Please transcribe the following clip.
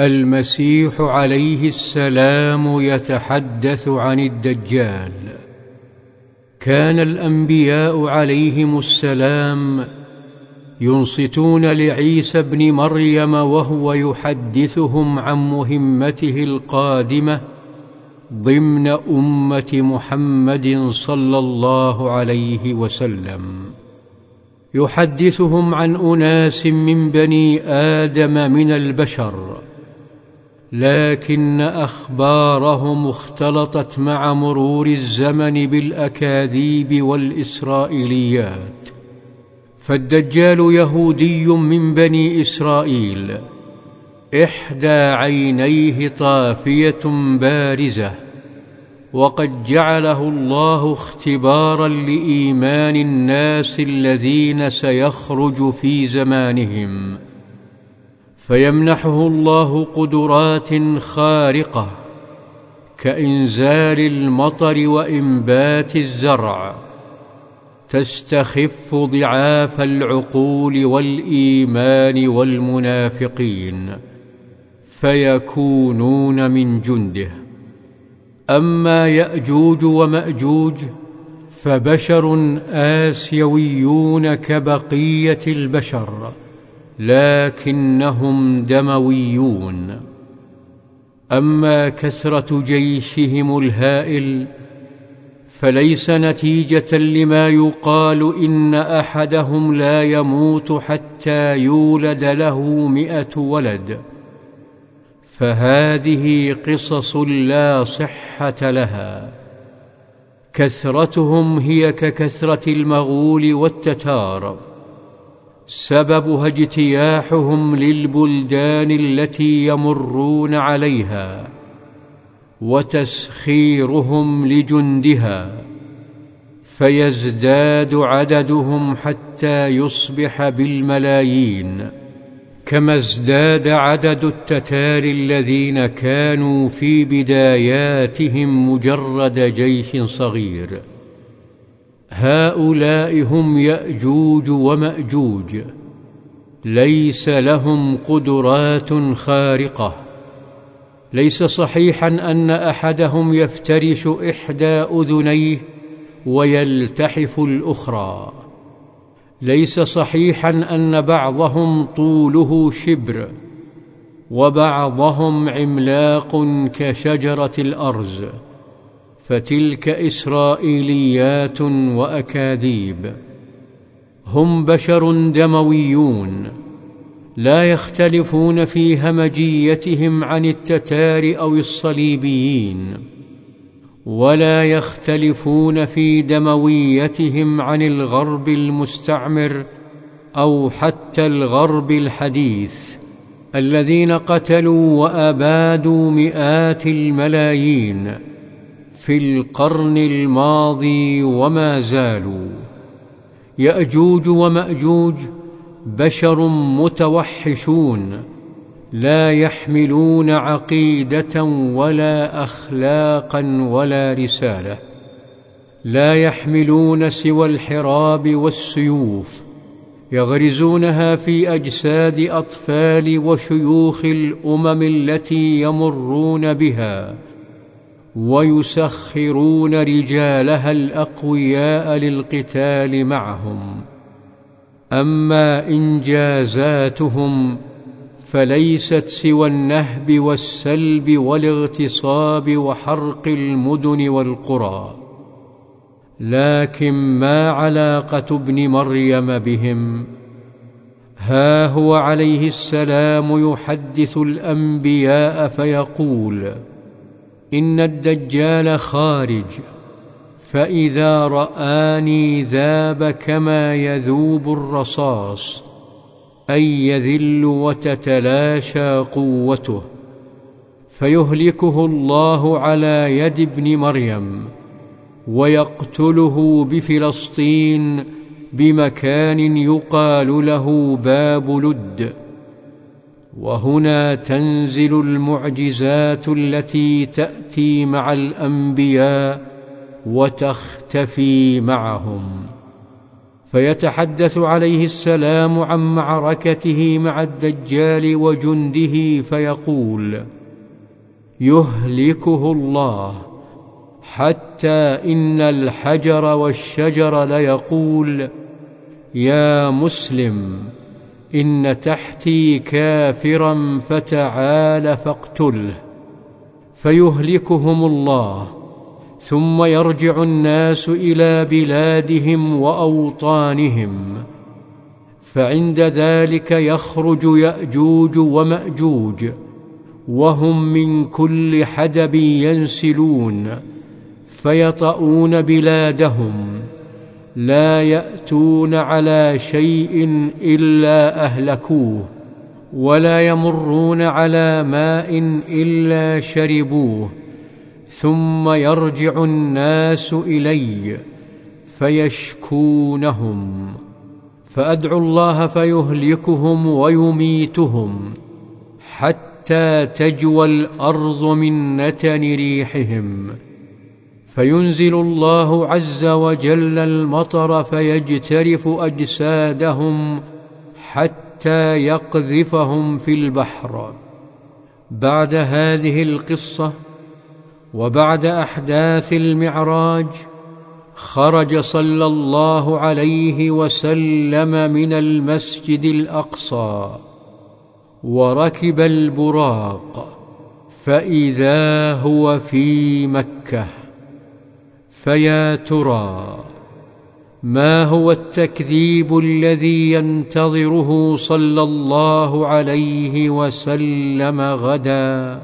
المسيح عليه السلام يتحدث عن الدجال. كان الأنبياء عليهم السلام ينصتون لعيسى بن مريم وهو يحدثهم عن مهمته القادمة ضمن أمة محمد صلى الله عليه وسلم. يحدثهم عن أناس من بني آدم من البشر. لكن أخبارهم اختلطت مع مرور الزمن بالأكاذيب والإسرائيليات. فالدجال يهودي من بني إسرائيل إحدى عينيه طافية بارزة وقد جعله الله اختبارا لإيمان الناس الذين سيخرج في زمانهم. فيمنحه الله قدرات خارقة كإنزال المطر وإنبات الزرع تستخف ضعاف العقول والإيمان والمنافقين فيكونون من جنده. أما يأجوج ومأجوج فبشر آسيويون كبقية البشر. لكنهم دمويون. أما كثره جيشهم الهائل فليس نتيجة لما يقال إن أحدهم لا يموت حتى يولد له مئة ولد. فهذه قصص لا صحة لها. كثرتهم هي ككثره المغول والتتار. سببها اجتياحهم للبلدان التي يمرون عليها وتسخيرهم لجندها فيزداد عددهم حتى يصبح بالملايين كما ازداد عدد التتار الذين كانوا في بداياتهم مجرد جيش صغير. هؤلاء هم يأجوج ومأجوج. ليس لهم قدرات خارقة. ليس صحيحا أن أحدهم يفترش إحدى أذنيه ويلتحف الأخرى. ليس صحيحا أن بعضهم طوله شبر وبعضهم عملاق كشجرة الأرز. فتلك إسرائيليات وأكاذيب. هم بشر دمويون لا يختلفون في همجيتهم عن التتار أو الصليبيين ولا يختلفون في دمويتهم عن الغرب المستعمر أو حتى الغرب الحديث الذين قتلوا وأبادوا مئات الملايين. في القرن الماضي وما زالوا. يأجوج ومأجوج بشر متوحشون لا يحملون عقيدة ولا أخلاقا ولا رسالة. لا يحملون سوى الحراب والسيوف. يغرزونها في أجساد أطفال وشيوخ الأمم التي يمرون بها. ويسخرون رجالها الأقوياء للقتال معهم. أما إنجازاتهم فليست سوى النهب والسلب والاغتصاب وحرق المدن والقرى. لكن ما علاقة ابن مريم بهم؟ ها هو عليه السلام يحدث الأنبياء فيقول إن الدجال خارج فإذا رآني ذاب كما يذوب الرصاص أي يذل وتتلاشى قوته. فيهلكه الله على يد ابن مريم ويقتله بفلسطين بمكان يقال له باب لد. وهنا تنزل المعجزات التي تأتي مع الأنبياء وتختفي معهم. فيتحدث عليه السلام عن معركته مع الدجال وجنده فيقول يهلكه الله حتى إن الحجر والشجر ليقول يا مسلم إن تحتي كافرا فتعال فاقتله فيهلكهم الله. ثم يرجع الناس إلى بلادهم وأوطانهم. فعند ذلك يخرج يأجوج ومأجوج. وهم من كل حدب ينسلون. فيطؤون بلادهم. لا يأتون على شيء إلا أهلكوه ولا يمرون على ماء إلا شربوه ثم يرجع الناس إلي فيشكونهم فأدعو الله فيهلكهم ويميتهم حتى تجوى الأرض من نتن ريحهم فينزل الله عز وجل المطر فيجترف أجسادهم حتى يقذفهم في البحر. بعد هذه القصة وبعد أحداث المعراج خرج صلى الله عليه وسلم من المسجد الأقصى وركب البراق فإذا هو في مكة. فيا ترى ما هو التكذيب الذي ينتظره صلى الله عليه وسلم غدا؟